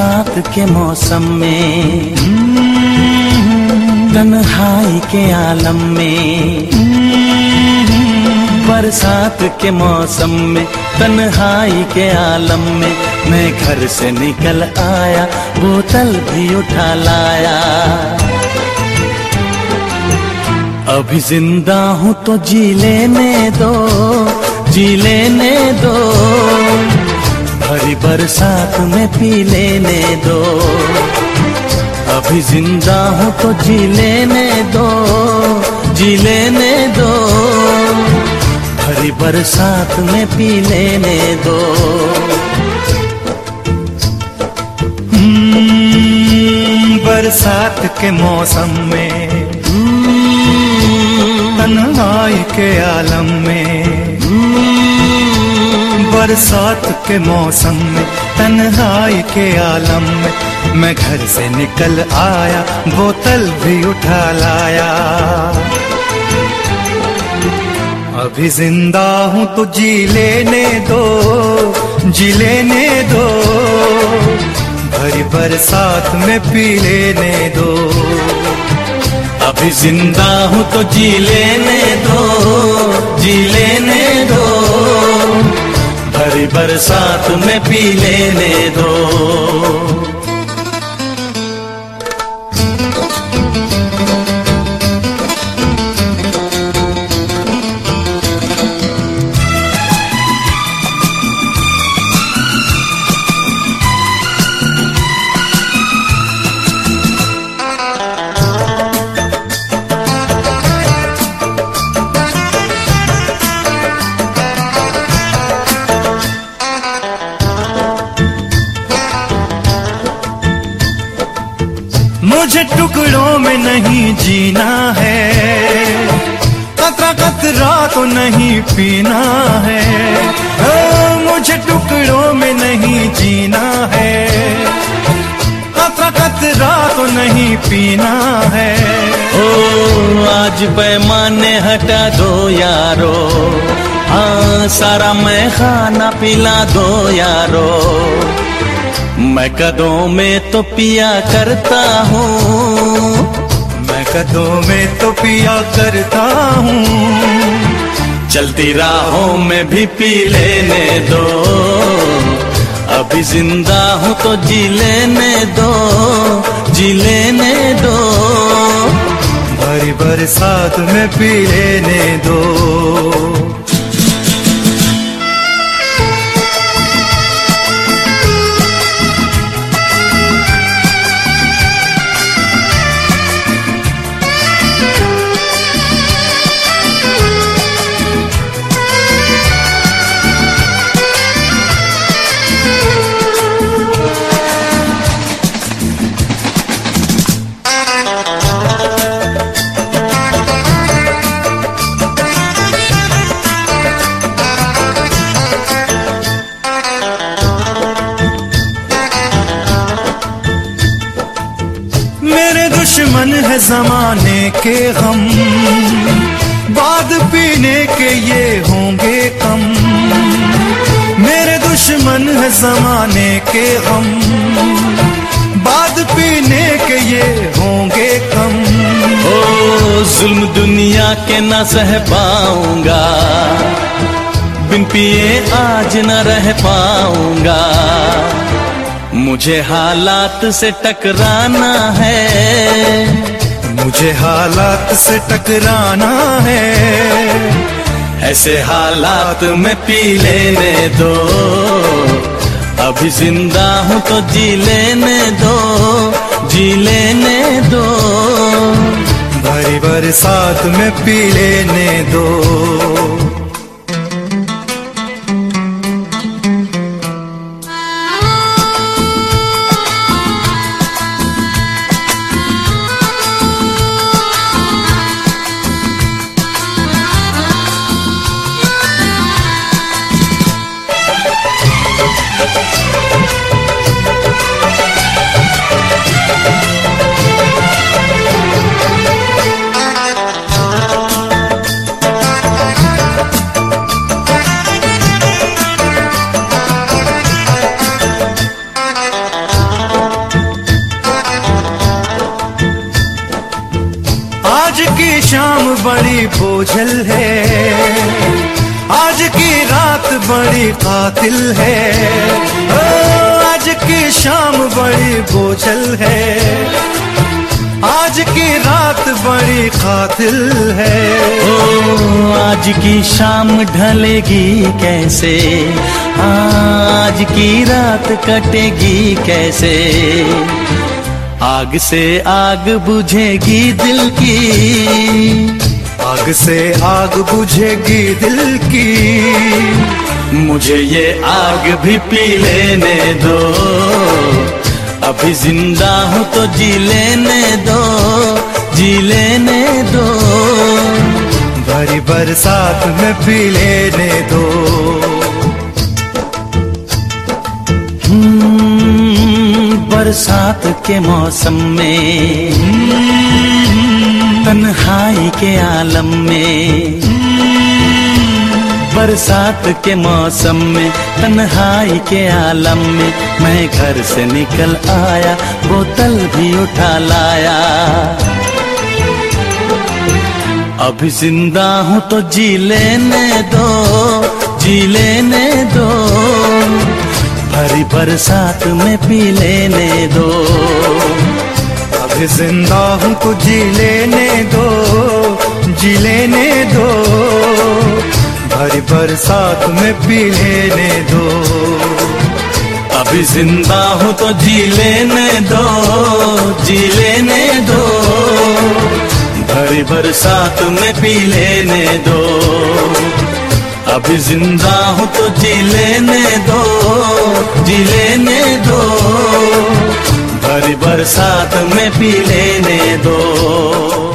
बरसात के मौसम में। तन्हाई के आलम में। बरसात के मौसम में, तन्हाई के आलम में। मैं घर से निकल आया, बोतल भी उठा लाया। अभी ज़िंदा हूँ तो जी लेने दो, जी लेने दो। भरी बरसात में पी लेने दो। अभी ज़िंदा हूँ तो जी लेने दो जी लेने दो। भरी बरसात में पी लेने दो। हम्म, बरसात के मौसम में तन्हाई के आलम में बरसात के मौसम में, तन्हाई के आलम में, मैं घर से निकल आया, बोतल भी उठा लाया। अभी ज़िंदा हूँ तो जी लेने दो, जी लेने दो। भरी बरसात में पी लेने दो। अभी ज़िंदा हूँ तो जी लेने दो, जी लेने बरसात में पी लेने दो। मुझे टुकड़ों में नहीं जीना है। कतरा कतरा तो नहीं पीना है। मुझे टुकड़ों में नहीं जीना है। कतरा कतरा तो नहीं पीना है। ओ, आज पैमाने हटा दो यारो। हाँ सारा मैं खाना पिला दो यारो। मैं कदों में तो पिया करता हूँ। मैं कदों में तो पिया करता हूँ। चलती राहों में भी पी लेने दो। अभी ज़िंदा हूँ तो जी लेने दो। जी लेने दो। भरी बरसात में पी लेने दो। है जमाने के हम बाद पीने के ये होंगे कम। मेरे दुश्मन है जमाने के हम बाद पीने के ये होंगे कम। ओ, जुल्म दुनिया के न सह पाऊँगा। बिन पिए आज न रह पाऊँगा। मुझे हालात से टकराना है। मुझे हालात से टकराना है। ऐसे हालात में पी लेने दो। अभी ज़िंदा हूँ तो जी लेने दो। जी लेने दो। भरी साथ में पी लेने दो। बोझल है। आज की रात बड़ी कातिल है। ओ, आज की शाम बड़ी बोझल है। आज की रात बड़ी कातिल है। ओ आज की शाम ढलेगी कैसे? आज की रात कटेगी कैसे? आग से आग बुझेगी दिल की। आग से आग बुझेगी दिल की। मुझे ये आग भी पी लेने दो। अभी ज़िंदा हूँ तो जी लेने दो जी लेने दो। भरी बरसात में पी लेने दो। हम्म, बरसात के मौसम में। तन्हाई के आलम में। बरसात के मौसम में, तन्हाई के आलम में, मैं घर से निकल आया, बोतल भी उठा लाया। अभी ज़िंदा हूँ तो जी लेने दो, जी लेने दो। भरी बरसात में पी लेने दो। ज़िंदा हूँ तो जी लेने दो, जी लेने दो। भरी बरसात में पी लेने दो। अभी ज़िंदा हूँ तो जी लेने दो, जी लेने दो। भरी बरसात में पी लेने दो। अभी ज़िंदा हूँ तो जी लेने दो, जी लेने दो। भरी बरसात में पी लेने दो।